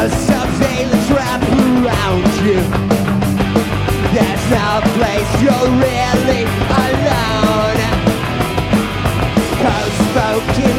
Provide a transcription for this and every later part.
a surveillance wrap around you. There's no place you're really alone. Outspoken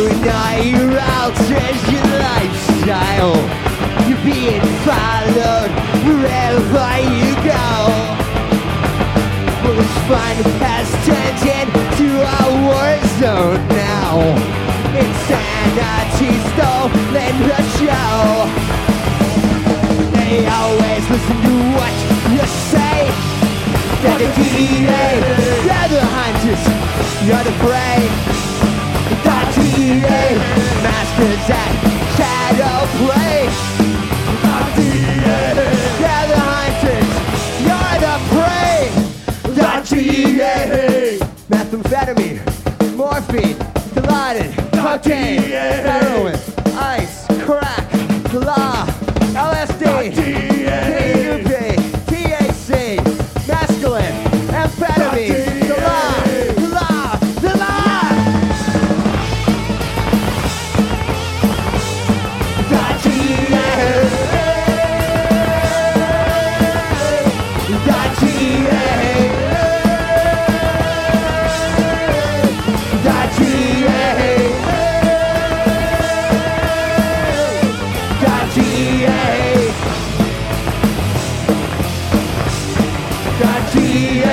Out, change your lifestyle. You're being followed wherever you go. Well, this fun has turned into a war zone now. Insanity stolen the show. They always listen to what you say. They're the DA, they're the hunters, you're the prey. Methamphetamine, morphine, cocaine, heroin, ice, crack, law, LSD,